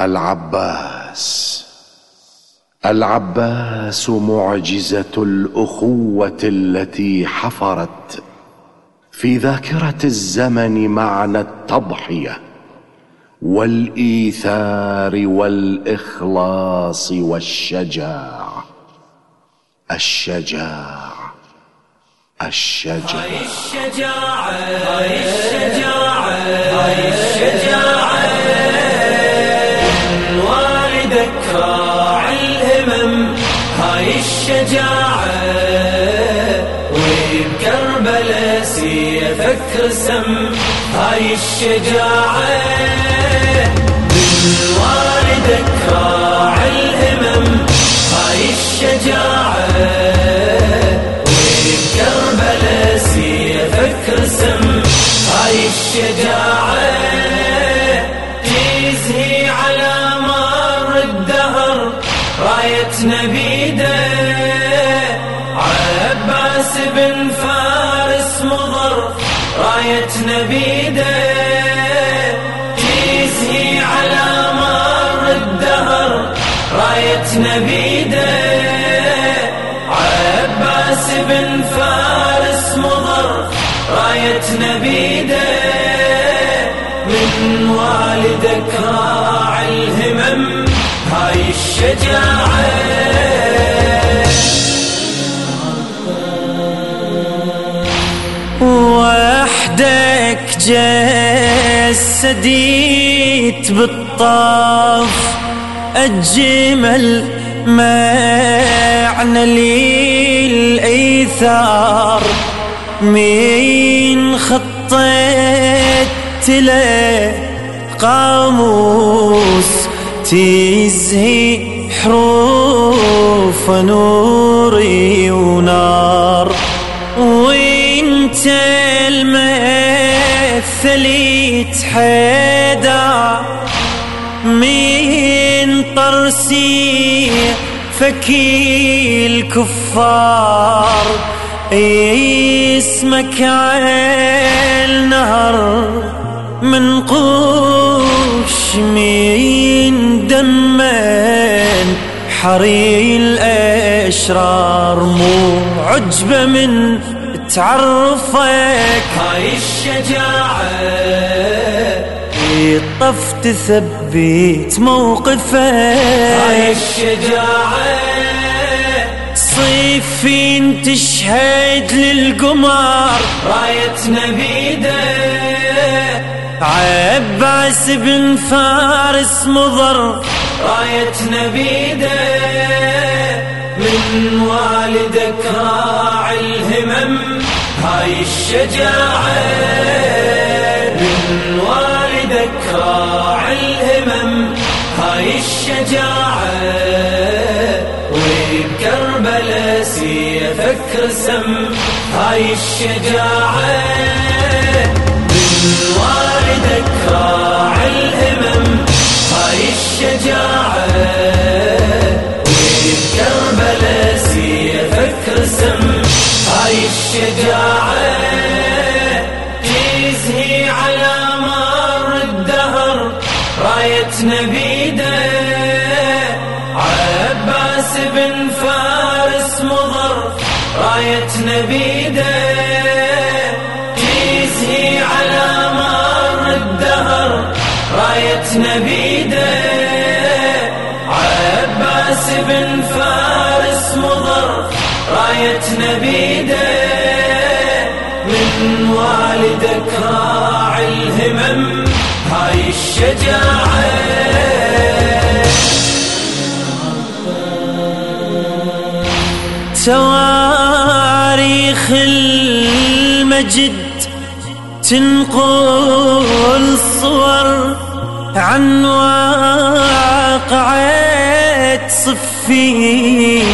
العباس. العباس معجزة الأخوة التي حفرت في ذاكرة الزمن معنى التضحية والإيثار والإخلاص والشجاع. الشجاع. الشجاع. هاي الشجاعة هاي الشجاعة هاي الشجاعة. راعي الهمم هاي الشجاعة وبكربلاء سيفك رسم هاي الشجاعة من راعي الهمم. هاي الشجاعة كربلاء سيفك رسم هاي الشجاعة. نبيده تزهي على مر الدهر راية نبيده. عباس بن فارس مضر راية نبيده. من والدك راعي الهمم هاي الشجاعة جسديت بالطاف الجمل معنى للإيثار من خطيت له قاموس تزهي حروف نوري ونار. وإنت المثل تحدى من طرسي فكي الكفار اسمك النهر من قوش. من دمن حري الأشرار؟ مو عجبة من تعرفك هاي الشجاعة. الطف تثبت موقفك. هاي الشجاعة. صيفين تشهد للقمر. راية نبيدة. عباس بن فارس مضر. راية نبيدة. من والدك راعي الهمم هاي الشجاعة. من والدك راعي الهمم هاي الشجاعة. وبكربلاء سيفك رسم هاي الشجاعة. من والدك راعي الهمم هاي الشجاعة. الشجاعة تزهي على مر الدهر. راية نبيدة عباس بن فارس مضر. راية نبيدة تزهي على مر الدهر. راية نبيدة عباس بن فارس مضر راية نبيدة من والدك راعي الهمم. هاي الشجاعة. تواريخ المجد تنقل صور عن واقعة صفين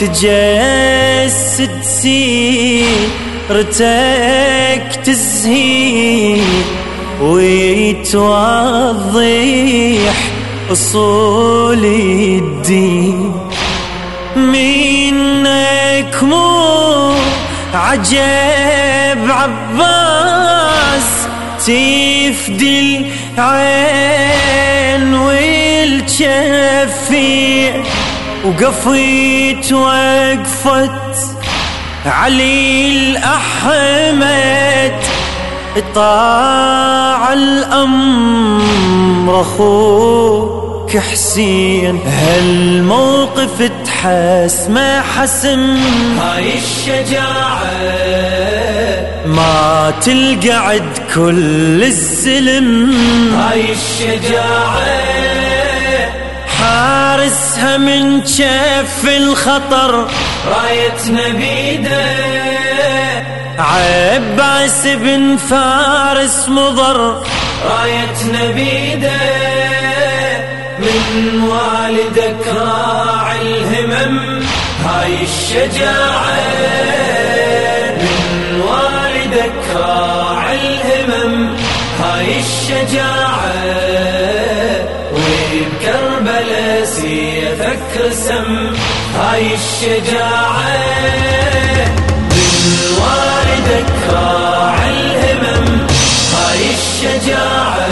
تجسد سيرتك تزهي ويتوضح أصول الدين. منك مو عجب عباس تفدي العين وين شفي وقفيت وقفت علي الأحمد طاع الأمر أخوك حسين. هالموقف تحس ما حسم هاي الشجاعة ما تلقى عد كل الزلم هاي الشجاعة حارسها من شف الخطر. رايتنا بيده عباس بن فارس مضر. رايتنا بيده من والدك راعي الهمم. هاي الشجاعة من والدك راعي الهمم. هاي الشجاعة. سيفك رسم هاي الشجاعة. من والدك راعي الهمم هاي الشجاعة.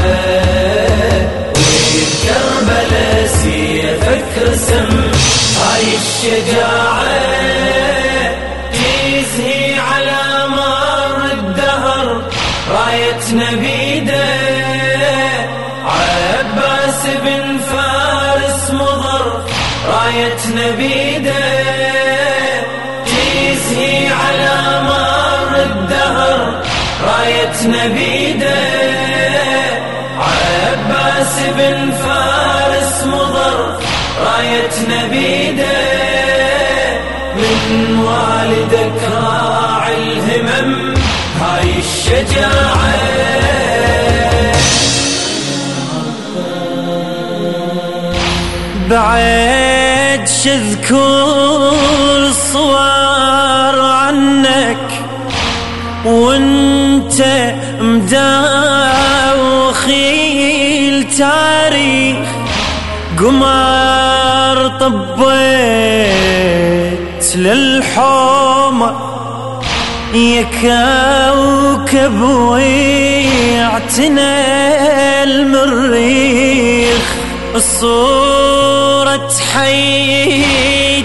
وبكربلاء سيفك رسم هاي الشجاعة. رايتنا بيده. عباس بن فارس مضر رايتنا بيده. من والدك راعي الهمم هاي الشجاعة. بعد شذكر صور وانت مداوخي التاريخ قمر طبيت للحومة يا كوكب ويعتنى المريخ صورة حيدرة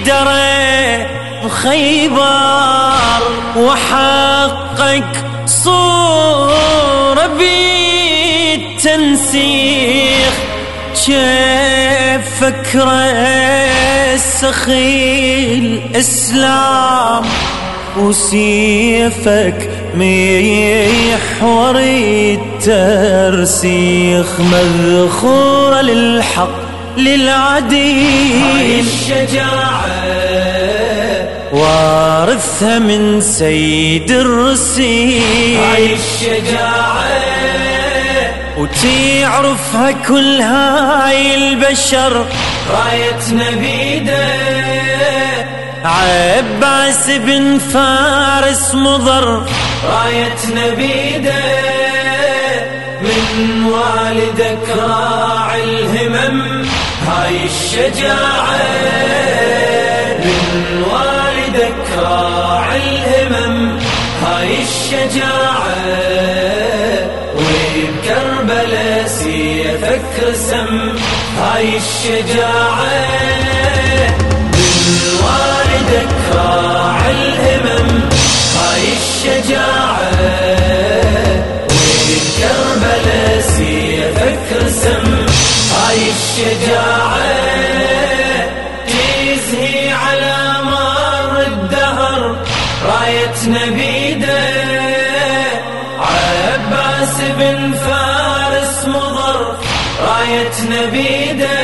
وخيبر وحقق كيف فكرة سخي الإسلام وسيفك محور الترسيخ مذخورة للحق هاي للعديل الشجاعة وارثها من سيد الرسيل. هاي الشجاعة وتعرفها كل هاي البشر. رايتنا بيده عباس بن فارس مضر. رايتنا بيده من والدك راعي الهمم. هاي الشجاعة من والدك راعي الهمم. هاي الشجاعة وبكربلاء سيفك رسم هاي الشجاعة. من والدك راعي الهمم هاي الشجاعة. وبكربلاء سيفك رسم هاي الشجاعة. رايتنا بيده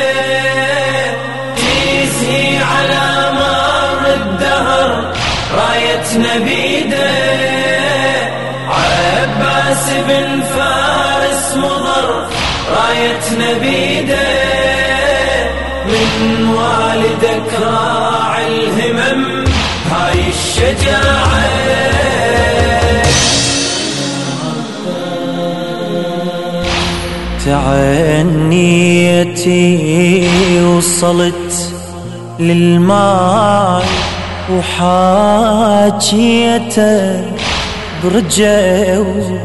تزهي على مر الدهر رايتنا بيده عباس بن فارس مضر رايتنا بيده من والدك راعي الهمم هاي الشجاعة تعنيتي وصلت للماء وحاجيته برجع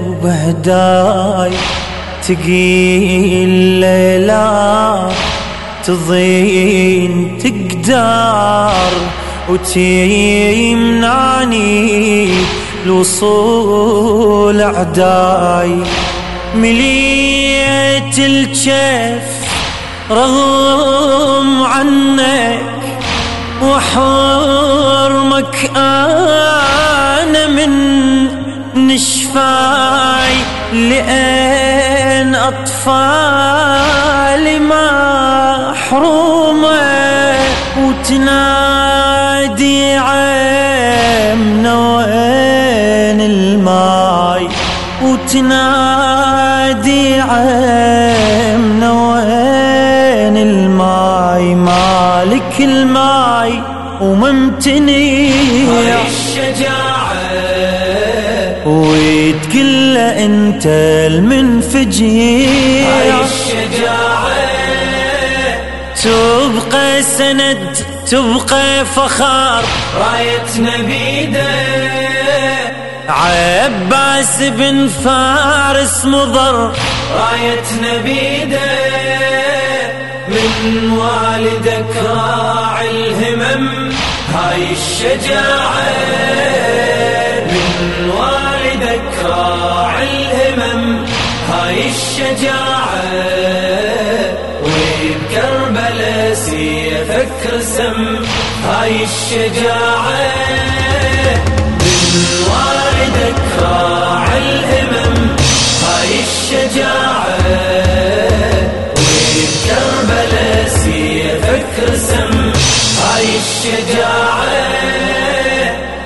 وبهداي. تقيل لا تضين تقدر وتيمنعني الوصول اعداي مليت الجف رغم عنك وحرمك أنا من نشفاي لأن أطفالي محرومة وتنادي عمنا وين الماي وتنادي عمنا وين الماي مالك الماي وممتني. الشجاعة له أنت المنفجر الشجاعة تبقى سند تبقى فخار. رايتنا بيده عباس بن فارس مضر. رايتنا بيده من والدك راعي الهمم. هاي الشجاعة من والدك راعي الهمم. هاي الشجاعة وبكربلاء سيفك رسم. هاي الشجاعة سيفك رسم هاي الشجاعة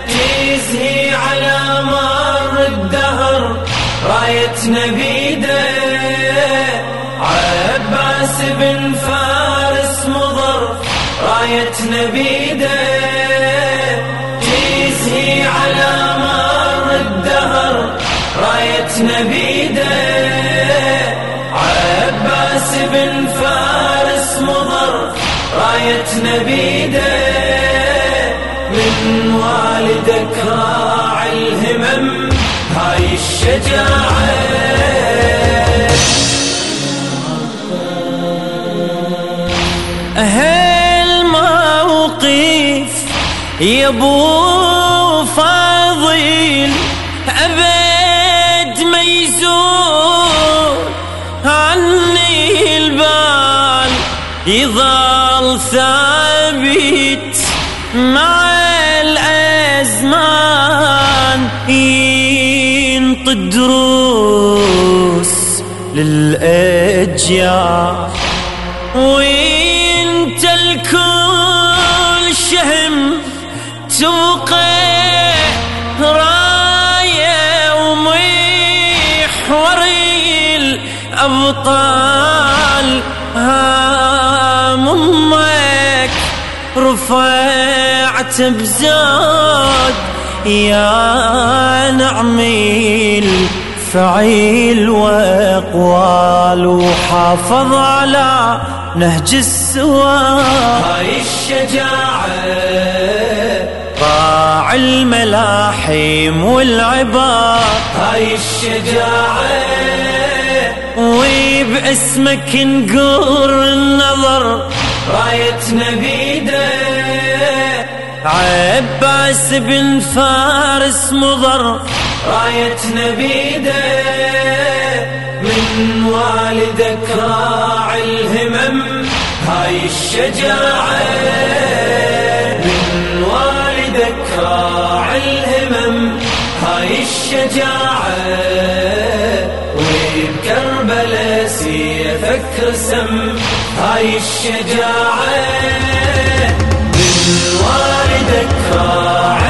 تزهي على مر الدهر. رايتنا بيده عباس بن فارس مضر. رايتنا بيده رايتنا بيده من والدك راعي الهمم هاي الشجاعة. أهل موقف يا ثابت مع الأزمان ينطي الدروس للأجيال. وإنت الكل شهم تبقى راية ومحور الأبطال. رفعت بزاد يا نعمي فعيل وأقوال وحافظ على نهج السواد هاي الشجاعة راعي الملاحم والعباد. هاي الشجاعة وباسمك نقر النظر. رايتنا بيده عباس بن فارس مضر. رايتنا بيده من والدك راعي الهمم. هاي الشجاعة من والدك راعي الهمم. هاي الشجاعة وبكربلاء سيفك رسم. هاي الشجاعة من والدك راعي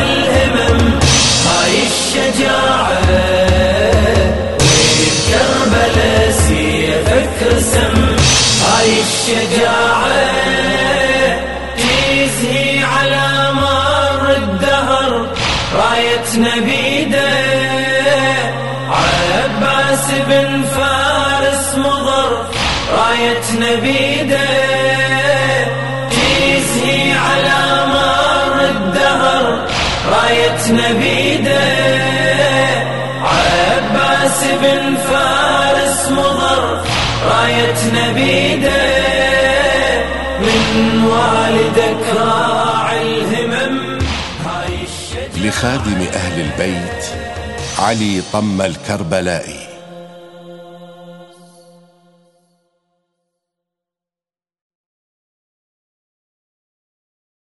رايتنا بيده عباس بن فارس مضر. رايتنا بيده والدك راعي الهمم. هاي الشجرة. لخادم أهل البيت علي طم الكربلائي.